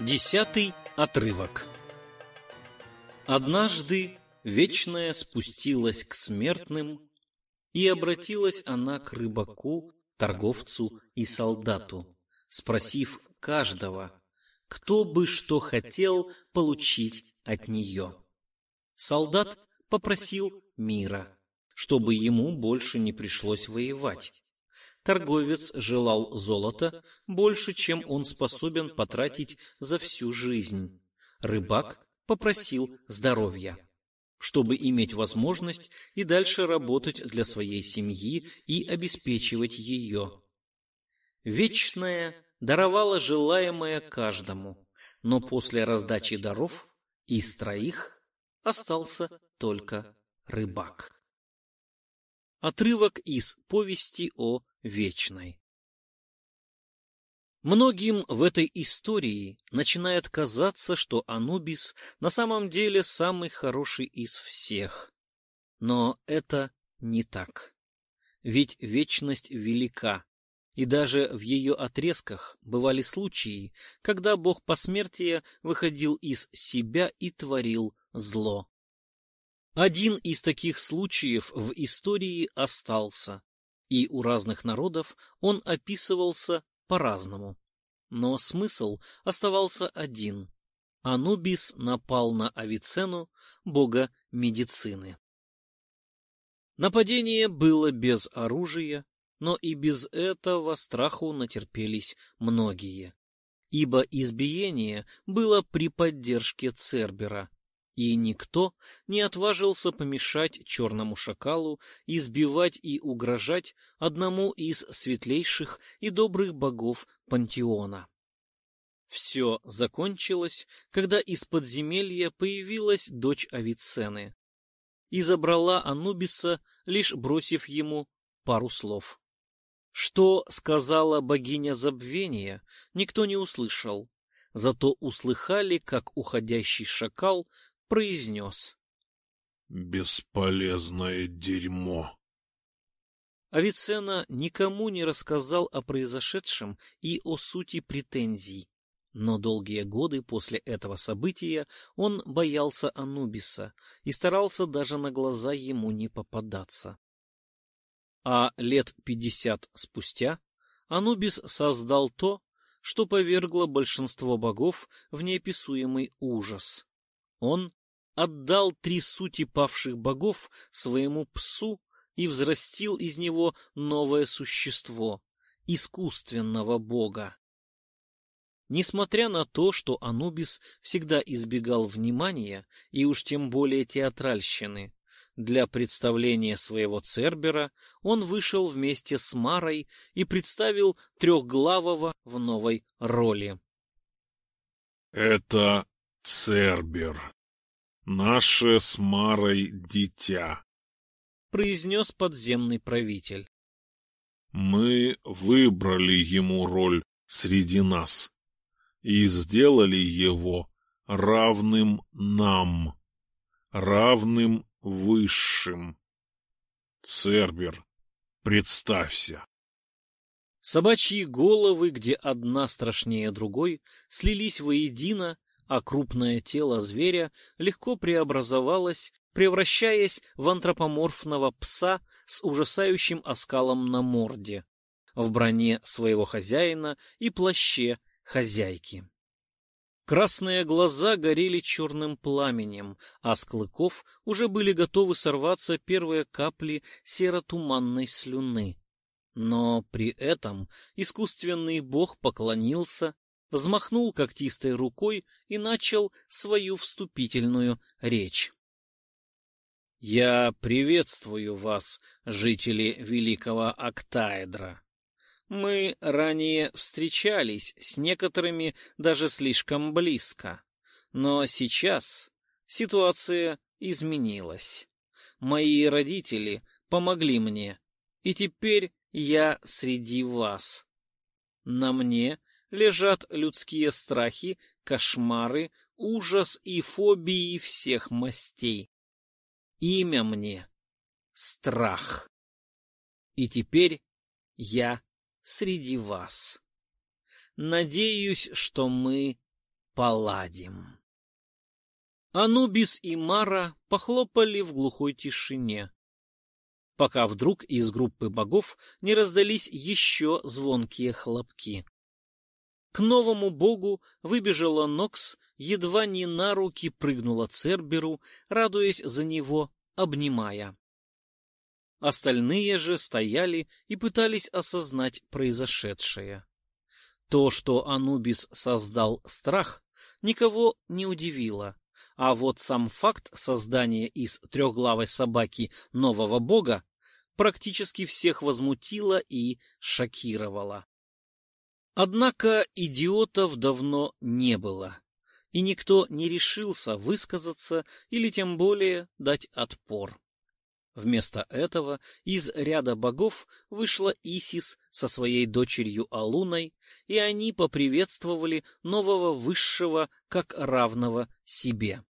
Десятый отрывок Однажды Вечная спустилась к смертным, и обратилась она к рыбаку, торговцу и солдату, спросив каждого, кто бы что хотел получить от нее. Солдат попросил мира, чтобы ему больше не пришлось воевать. Торговец желал золота больше, чем он способен потратить за всю жизнь. Рыбак попросил здоровья, чтобы иметь возможность и дальше работать для своей семьи и обеспечивать ее. Вечная даровала желаемое каждому, но после раздачи даров из троих остался только рыбак. Отрывок из повести о Вечной. Многим в этой истории начинает казаться, что Анубис на самом деле самый хороший из всех. Но это не так. Ведь вечность велика, и даже в ее отрезках бывали случаи, когда бог посмертия выходил из себя и творил зло. Один из таких случаев в истории остался, и у разных народов он описывался по-разному. Но смысл оставался один. Анубис напал на Авицену, бога медицины. Нападение было без оружия, но и без этого страху натерпелись многие, ибо избиение было при поддержке Цербера, и никто не отважился помешать черному шакалу избивать и угрожать одному из светлейших и добрых богов пантеона. Все закончилось, когда из подземелья появилась дочь Авиценны и забрала Анубиса, лишь бросив ему пару слов. Что сказала богиня забвения, никто не услышал, зато услыхали, как уходящий шакал произнес. «Бесполезное дерьмо!» Авиценна никому не рассказал о произошедшем и о сути претензий, но долгие годы после этого события он боялся Анубиса и старался даже на глаза ему не попадаться. А лет пятьдесят спустя Анубис создал то, что повергло большинство богов в неописуемый ужас. Он отдал три сути павших богов своему псу и взрастил из него новое существо, искусственного бога. Несмотря на то, что Анубис всегда избегал внимания, и уж тем более театральщины, для представления своего Цербера он вышел вместе с Марой и представил трехглавого в новой роли. «Это Цербер», «Наше с Марой дитя», — произнес подземный правитель. «Мы выбрали ему роль среди нас и сделали его равным нам, равным высшим. Цербер, представься». Собачьи головы, где одна страшнее другой, слились воедино а крупное тело зверя легко преобразовалось, превращаясь в антропоморфного пса с ужасающим оскалом на морде, в броне своего хозяина и плаще хозяйки. Красные глаза горели черным пламенем, а с клыков уже были готовы сорваться первые капли серо-туманной слюны. Но при этом искусственный бог поклонился, взмахнул когтистой рукой и начал свою вступительную речь. «Я приветствую вас, жители Великого Октаэдра. Мы ранее встречались с некоторыми даже слишком близко, но сейчас ситуация изменилась. Мои родители помогли мне, и теперь я среди вас. На мне лежат людские страхи, кошмары, ужас и фобии всех мастей. Имя мне — страх. И теперь я среди вас. Надеюсь, что мы поладим. Анубис и Мара похлопали в глухой тишине, пока вдруг из группы богов не раздались еще звонкие хлопки. К новому богу выбежала Нокс, едва не на руки прыгнула Церберу, радуясь за него, обнимая. Остальные же стояли и пытались осознать произошедшее. То, что Анубис создал страх, никого не удивило, а вот сам факт создания из трехглавой собаки нового бога практически всех возмутило и шокировало. Однако идиотов давно не было, и никто не решился высказаться или тем более дать отпор. Вместо этого из ряда богов вышла Исис со своей дочерью Алуной, и они поприветствовали нового высшего как равного себе.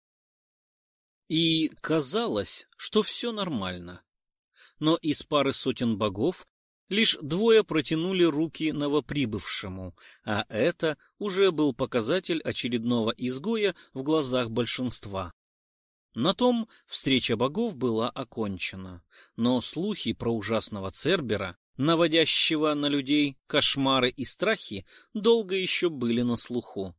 И казалось, что все нормально. Но из пары сотен богов лишь двое протянули руки новоприбывшему, а это уже был показатель очередного изгоя в глазах большинства. На том встреча богов была окончена, но слухи про ужасного Цербера, наводящего на людей кошмары и страхи, долго еще были на слуху.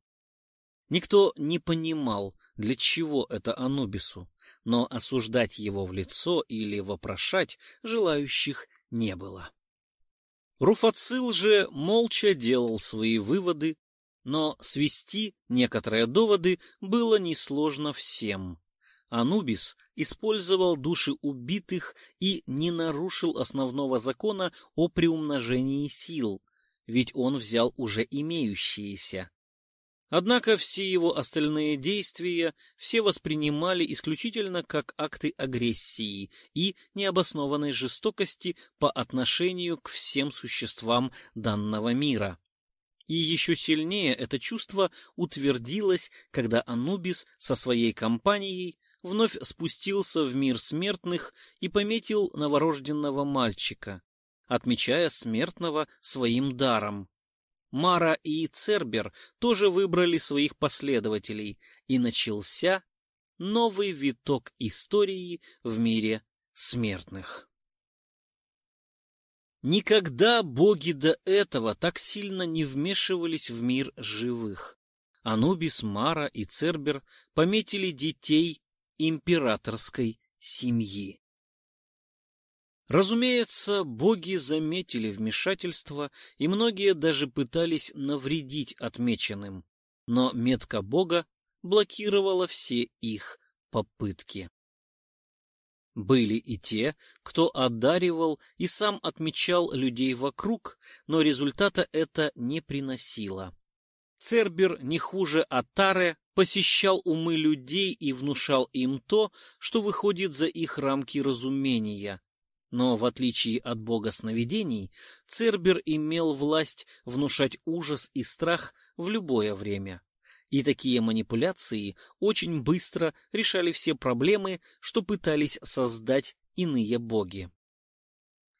Никто не понимал, для чего это Анубису, но осуждать его в лицо или вопрошать желающих не было. Руфацил же молча делал свои выводы, но свести некоторые доводы было несложно всем. Анубис использовал души убитых и не нарушил основного закона о приумножении сил, ведь он взял уже имеющиеся. Однако все его остальные действия все воспринимали исключительно как акты агрессии и необоснованной жестокости по отношению к всем существам данного мира. И еще сильнее это чувство утвердилось, когда Анубис со своей компанией вновь спустился в мир смертных и пометил новорожденного мальчика, отмечая смертного своим даром. Мара и Цербер тоже выбрали своих последователей, и начался новый виток истории в мире смертных. Никогда боги до этого так сильно не вмешивались в мир живых. Анубис, Мара и Цербер пометили детей императорской семьи. Разумеется, боги заметили вмешательство, и многие даже пытались навредить отмеченным, но метка бога блокировала все их попытки. Были и те, кто одаривал и сам отмечал людей вокруг, но результата это не приносило. Цербер не хуже Атаре посещал умы людей и внушал им то, что выходит за их рамки разумения. Но, в отличие от бога сновидений, Цербер имел власть внушать ужас и страх в любое время. И такие манипуляции очень быстро решали все проблемы, что пытались создать иные боги.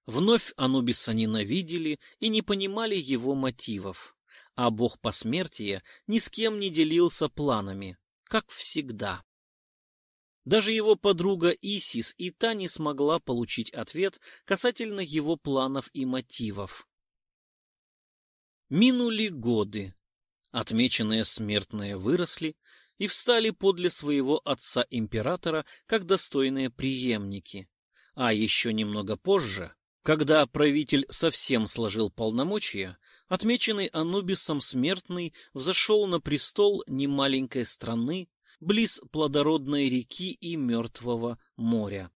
Вновь Анубиса ненавидели и не понимали его мотивов а бог посмертия ни с кем не делился планами, как всегда. Даже его подруга Исис и та не смогла получить ответ касательно его планов и мотивов. Минули годы. Отмеченные смертные выросли и встали подле своего отца-императора как достойные преемники. А еще немного позже, когда правитель совсем сложил полномочия, отмеченный Анубисом смертный взошел на престол немаленькой страны, близ плодородной реки и мертвого моря.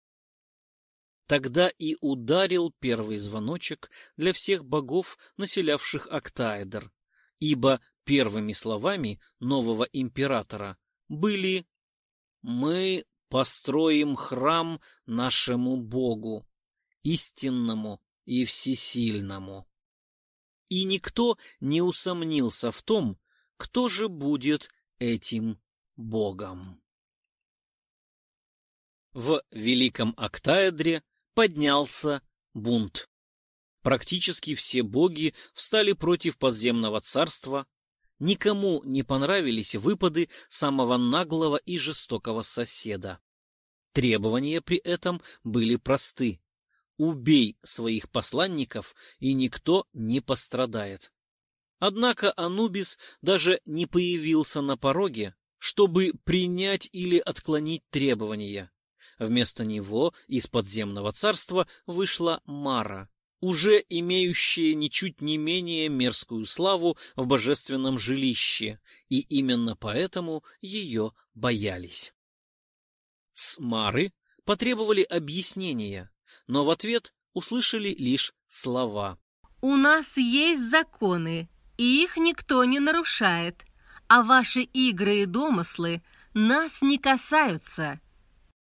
Тогда и ударил первый звоночек для всех богов, населявших Октаэдр, ибо первыми словами нового императора были «Мы построим храм нашему Богу, истинному и всесильному» и никто не усомнился в том, кто же будет этим богом. В Великом Октаэдре поднялся бунт. Практически все боги встали против подземного царства, никому не понравились выпады самого наглого и жестокого соседа. Требования при этом были просты. Убей своих посланников, и никто не пострадает. Однако Анубис даже не появился на пороге, чтобы принять или отклонить требования. Вместо него из подземного царства вышла Мара, уже имеющая ничуть не менее мерзкую славу в божественном жилище, и именно поэтому ее боялись. С Мары потребовали объяснения, но в ответ услышали лишь слова. «У нас есть законы, и их никто не нарушает, а ваши игры и домыслы нас не касаются».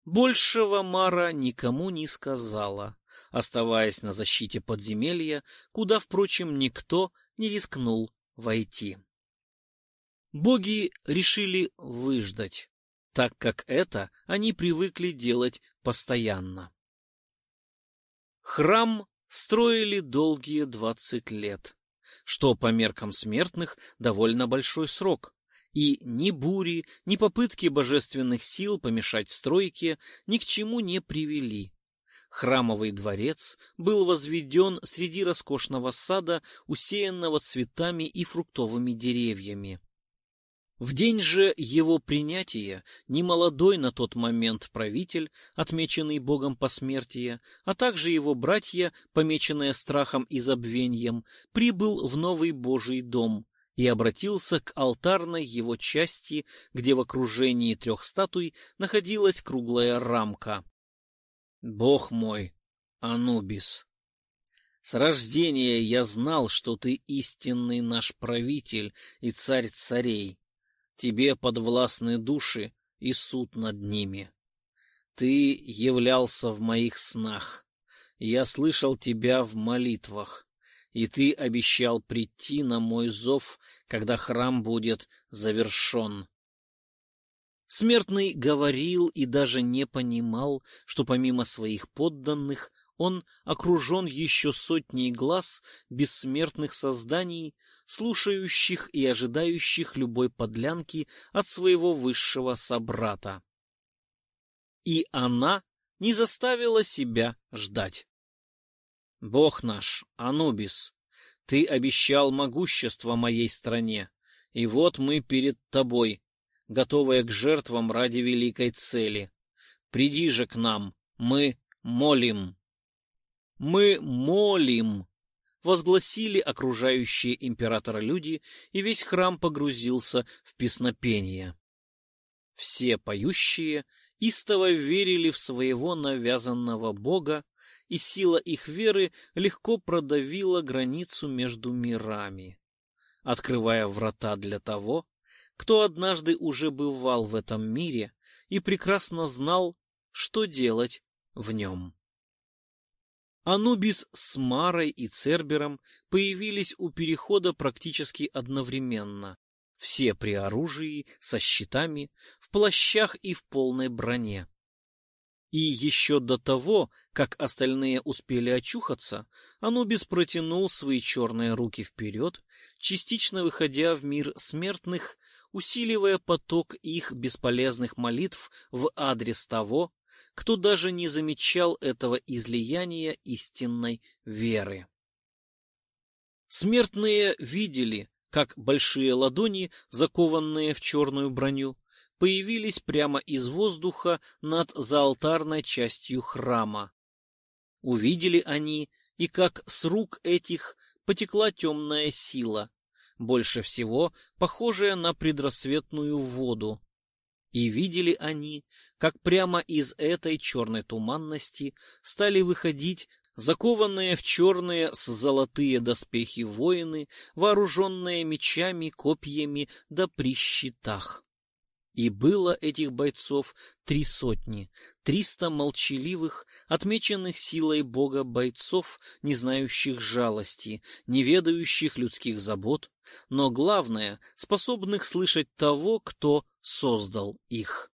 Большего Мара никому не сказала, оставаясь на защите подземелья, куда, впрочем, никто не рискнул войти. Боги решили выждать, так как это они привыкли делать постоянно. Храм строили долгие двадцать лет, что по меркам смертных довольно большой срок, и ни бури, ни попытки божественных сил помешать стройке ни к чему не привели. Храмовый дворец был возведен среди роскошного сада, усеянного цветами и фруктовыми деревьями. В день же его принятия немолодой на тот момент правитель, отмеченный богом посмертия, а также его братья, помеченные страхом и забвением, прибыл в новый божий дом и обратился к алтарной его части, где в окружении трех статуй находилась круглая рамка. «Бог мой, Анубис!» С рождения я знал, что ты истинный наш правитель и царь царей, Тебе подвластны души и суд над ними. Ты являлся в моих снах. Я слышал тебя в молитвах, и ты обещал прийти на мой зов, когда храм будет завершен. Смертный говорил и даже не понимал, что помимо своих подданных он окружен еще сотней глаз бессмертных созданий, слушающих и ожидающих любой подлянки от своего высшего собрата. И она не заставила себя ждать. Бог наш, Анубис, ты обещал могущество моей стране, и вот мы перед тобой, готовые к жертвам ради великой цели. Приди же к нам, мы молим. Мы молим, возгласили окружающие императора люди, и весь храм погрузился в песнопение. Все поющие истово верили в своего навязанного бога, и сила их веры легко продавила границу между мирами, открывая врата для того, кто однажды уже бывал в этом мире и прекрасно знал, что делать в нем. Анубис с Марой и Цербером появились у перехода практически одновременно, все при оружии, со щитами, в плащах и в полной броне. И еще до того, как остальные успели очухаться, Анубис протянул свои черные руки вперед, частично выходя в мир смертных, усиливая поток их бесполезных молитв в адрес того, кто даже не замечал этого излияния истинной веры. Смертные видели, как большие ладони, закованные в черную броню, появились прямо из воздуха над заалтарной частью храма. Увидели они, и как с рук этих потекла темная сила, больше всего похожая на предрассветную воду. И видели они, как прямо из этой черной туманности стали выходить закованные в черные с золотые доспехи воины, вооруженные мечами, копьями да при щитах. И было этих бойцов три сотни, триста молчаливых, отмеченных силой Бога бойцов, не знающих жалости, не ведающих людских забот, но главное, способных слышать того, кто создал их.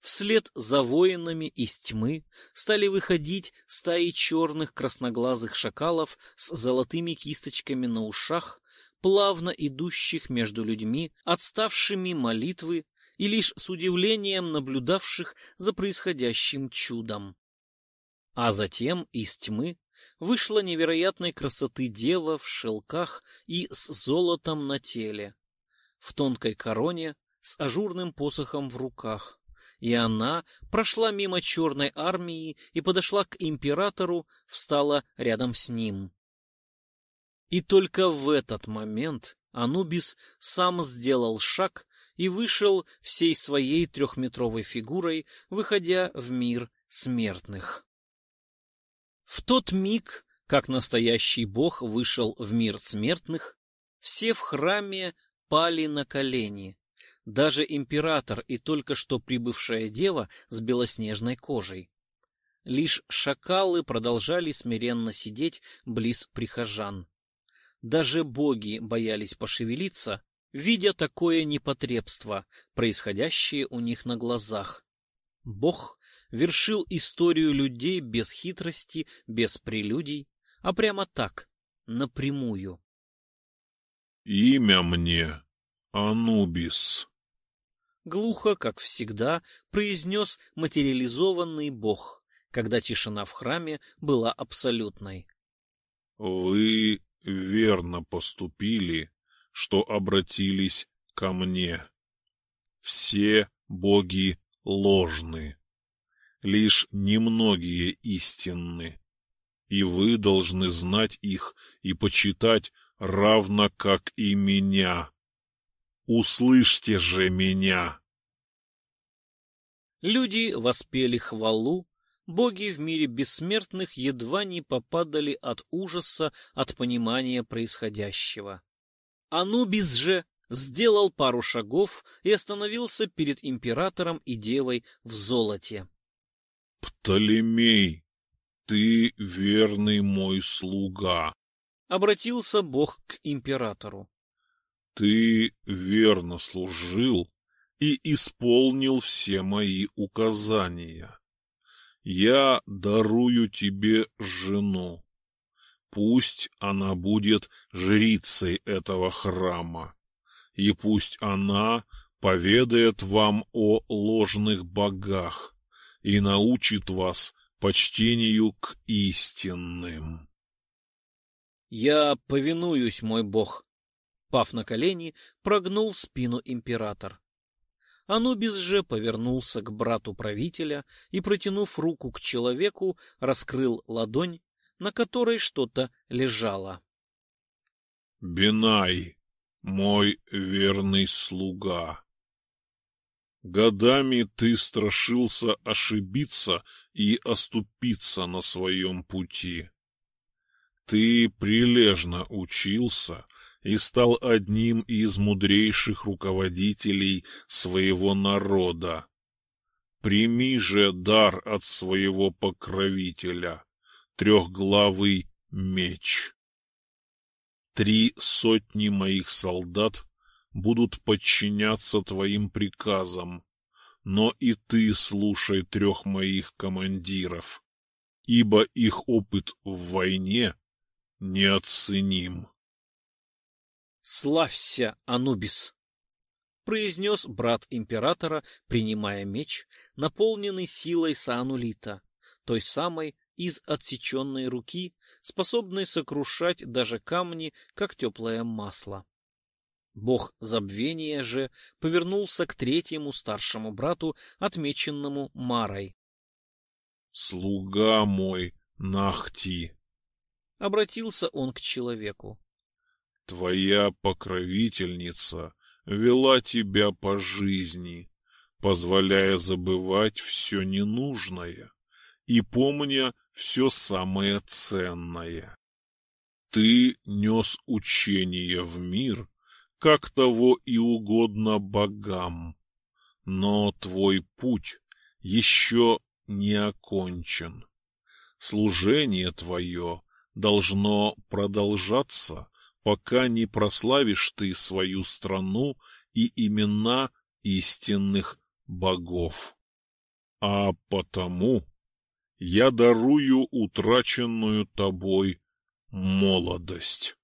Вслед за воинами из тьмы стали выходить стаи черных красноглазых шакалов с золотыми кисточками на ушах, плавно идущих между людьми, отставшими молитвы и лишь с удивлением наблюдавших за происходящим чудом. А затем из тьмы вышла невероятной красоты дева в шелках и с золотом на теле, в тонкой короне с ажурным посохом в руках и она прошла мимо черной армии и подошла к императору, встала рядом с ним. И только в этот момент Анубис сам сделал шаг и вышел всей своей трехметровой фигурой, выходя в мир смертных. В тот миг, как настоящий бог вышел в мир смертных, все в храме пали на колени, даже император и только что прибывшая дева с белоснежной кожей. Лишь шакалы продолжали смиренно сидеть близ прихожан. Даже боги боялись пошевелиться, видя такое непотребство, происходящее у них на глазах. Бог вершил историю людей без хитрости, без прелюдий, а прямо так, напрямую. «Имя мне Анубис», глухо, как всегда, произнес материализованный бог, когда тишина в храме была абсолютной. «Вы верно поступили, что обратились ко мне. Все боги ложны, лишь немногие истинны, и вы должны знать их и почитать равно как и меня. Услышьте же меня!» Люди воспели хвалу, боги в мире бессмертных едва не попадали от ужаса от понимания происходящего. Анубис же сделал пару шагов и остановился перед императором и девой в золоте. «Птолемей, ты верный мой слуга», — обратился бог к императору. Ты верно служил и исполнил все мои указания. Я дарую тебе жену. Пусть она будет жрицей этого храма, и пусть она поведает вам о ложных богах и научит вас почтению к истинным. Я повинуюсь, мой бог, Пав на колени, прогнул спину император. Анубис же повернулся к брату правителя и, протянув руку к человеку, раскрыл ладонь, на которой что-то лежало. — Бинай, мой верный слуга! Годами ты страшился ошибиться и оступиться на своем пути. Ты прилежно учился и стал одним из мудрейших руководителей своего народа. Прими же дар от своего покровителя, трехглавый меч. Три сотни моих солдат будут подчиняться твоим приказам, но и ты слушай трех моих командиров, ибо их опыт в войне неоценим. «Славься, Анубис!» — произнес брат императора, принимая меч, наполненный силой Саанулита, той самой из отсеченной руки, способной сокрушать даже камни, как теплое масло. Бог забвения же повернулся к третьему старшему брату, отмеченному Марой. — Слуга мой, Нахти! — обратился он к человеку. Твоя покровительница вела тебя по жизни, позволяя забывать все ненужное и помня все самое ценное. Ты нес учение в мир, как того и угодно богам, но твой путь еще не окончен. Служение твое должно продолжаться пока не прославишь ты свою страну и имена истинных богов. а потому я дарую утраченную тобой молодость.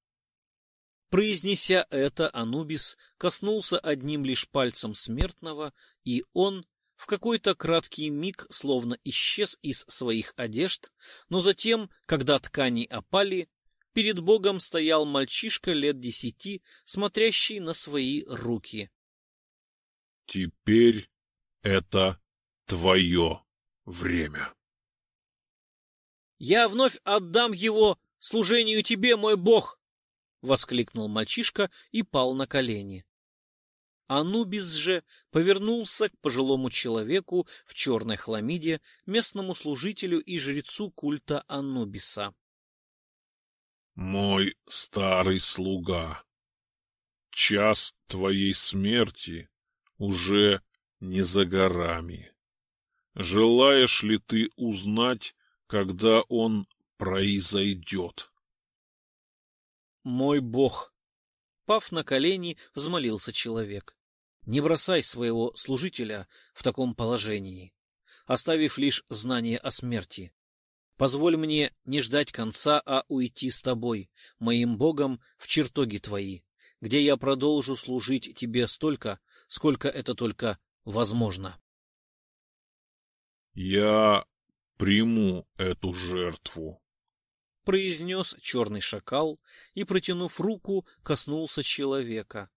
Произнеся это, Анубис коснулся одним лишь пальцем смертного, и он в какой-то краткий миг словно исчез из своих одежд, но затем, когда ткани опали, перед Богом стоял мальчишка лет десяти, смотрящий на свои руки. «Теперь это твое время». «Я вновь отдам его служению тебе, мой бог!» — воскликнул мальчишка и пал на колени. Анубис же повернулся к пожилому человеку в черной хламиде, местному служителю и жрецу культа Анубиса. «Мой старый слуга, час твоей смерти уже не за горами. Желаешь ли ты узнать, когда он произойдет?» мой бог! Пав на колени, взмолился человек. Не бросай своего служителя в таком положении, оставив лишь знание о смерти. Позволь мне не ждать конца, а уйти с тобой, моим богом, в чертоги твои, где я продолжу служить тебе столько, сколько это только возможно. Я приму эту жертву, — произнес черный шакал и, протянув руку, коснулся человека,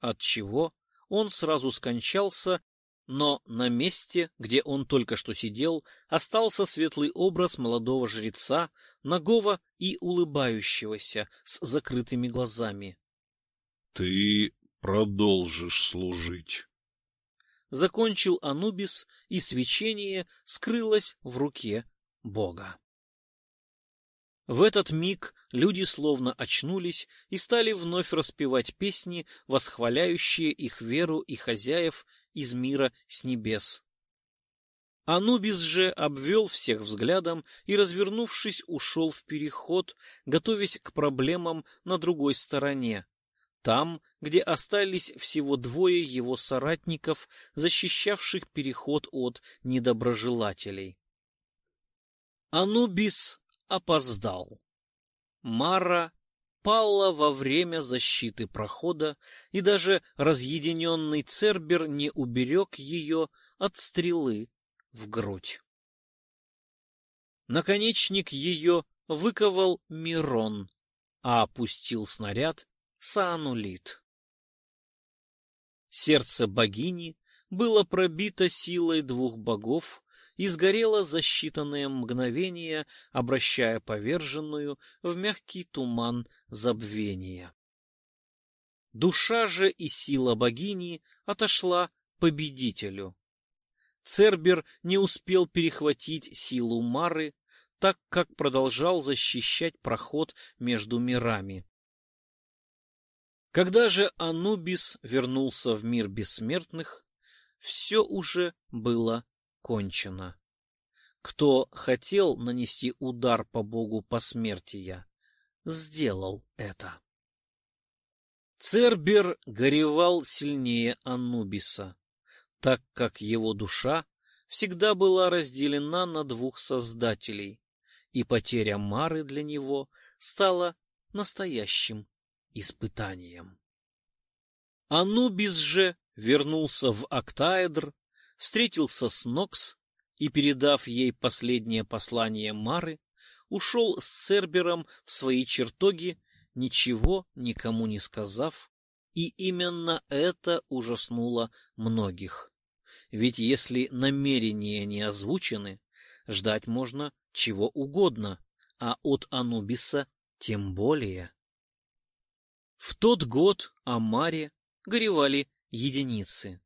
отчего он сразу скончался, но на месте, где он только что сидел, остался светлый образ молодого жреца, нагого и улыбающегося, с закрытыми глазами. — Ты продолжишь служить. Закончил Анубис, и свечение скрылось в руке Бога. В этот миг люди словно очнулись и стали вновь распевать песни, восхваляющие их веру и хозяев из мира с небес. Анубис же обвел всех взглядом и, развернувшись, ушел в переход, готовясь к проблемам на другой стороне, там, где остались всего двое его соратников, защищавших переход от недоброжелателей. Анубис опоздал. Мара пала во время защиты прохода, и даже разъединенный Цербер не уберег ее от стрелы в грудь. Наконечник ее выковал Мирон, а опустил снаряд Саанулит. Сердце богини было пробито силой двух богов, и сгорела за считанные мгновения, обращая поверженную в мягкий туман забвения. Душа же и сила богини отошла победителю. Цербер не успел перехватить силу Мары, так как продолжал защищать проход между мирами. Когда же Анубис вернулся в мир бессмертных, все уже было кончено. Кто хотел нанести удар по богу посмертия, сделал это. Цербер горевал сильнее Анубиса, так как его душа всегда была разделена на двух создателей, и потеря Мары для него стала настоящим испытанием. Анубис же вернулся в Октаэдр встретился с Нокс и, передав ей последнее послание Мары, ушел с Цербером в свои чертоги, ничего никому не сказав, и именно это ужаснуло многих. Ведь если намерения не озвучены, ждать можно чего угодно, а от Анубиса тем более. В тот год о Маре горевали единицы.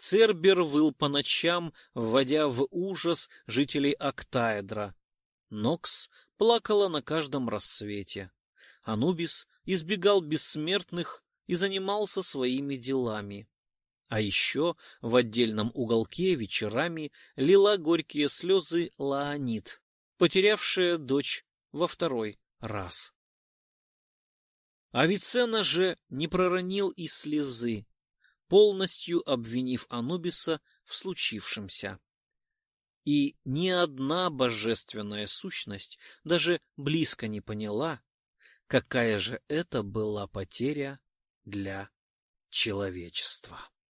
Цербер выл по ночам, вводя в ужас жителей Октаэдра. Нокс плакала на каждом рассвете. Анубис избегал бессмертных и занимался своими делами. А еще в отдельном уголке вечерами лила горькие слезы Лаонит, потерявшая дочь во второй раз. Авиценна же не проронил и слезы, полностью обвинив Анубиса в случившемся. И ни одна божественная сущность даже близко не поняла, какая же это была потеря для человечества.